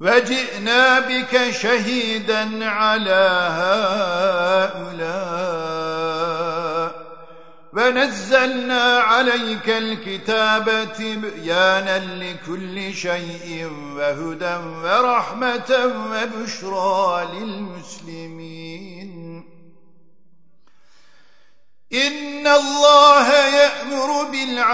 وجئنا بك شهيدا على هؤلاء. ونزلنا عليك الكتاب تبيانا لكل شيء وهدى ورحمة وبشرى للمسلمين. إن الله